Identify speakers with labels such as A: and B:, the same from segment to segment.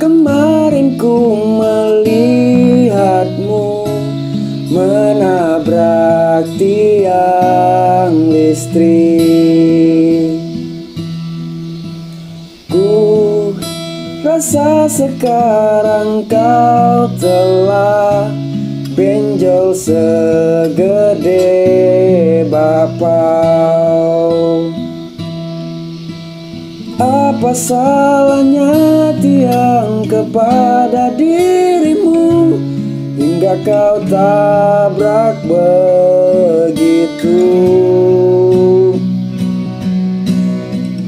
A: Kemarin ku melihatmu? Menabrak tiang listrik. Ku rasa sekarang kau telah Benjol segede bapau Apa salahnya tiang kepada dirimu? Hingga kau tabrak begitu.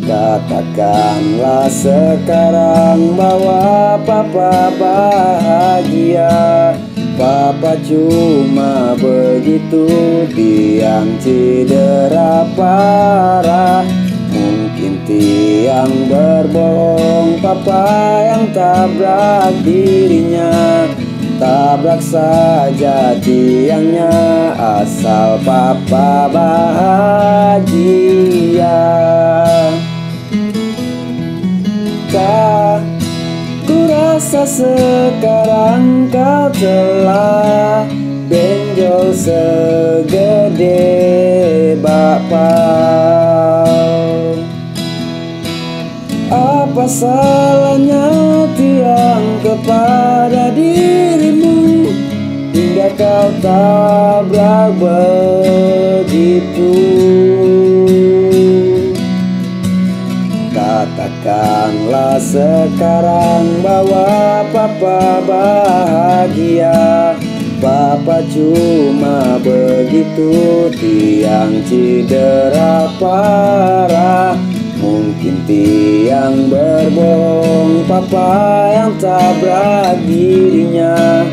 A: Katakanlah sekarang bahwa papa bahagia. Papa cuma begitu tiang cedera parah Mungkin tiang berbohong Papa yang tabrak dirinya. Tabrak saja tiangnya Asal papa bahagia. Kak Kurasa sekarang kau telah benjol segede bakpao Apa salahnya tiang kepada dirimu Hingga kau tabrak begitu. Katakanlah sekarang bahwa papa bahagia. Papa cuma begitu tiang cedera parah Mungkin tiang berbohong Papa yang tabrak dirinya.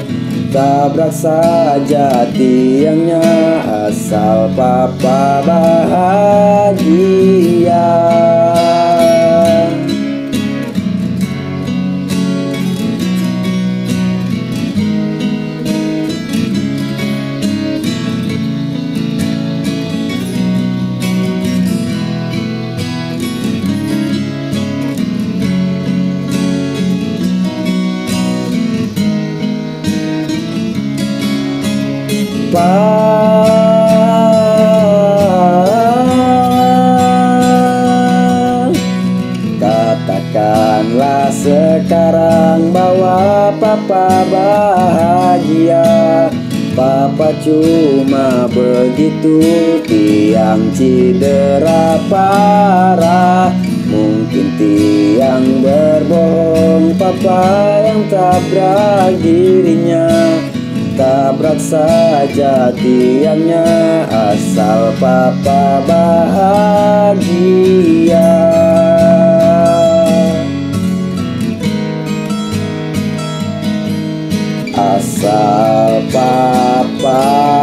A: Tabrak saja tiangnya Asal papa bahagia Katakanlah sekarang bahwa papa bahagia. Papa cuma begitu tiang cedera parah. Mungkin tiang berbohong Papa yang tabrak dirinya ditabrak saja tiangnya asal papa bahagia. Asal papa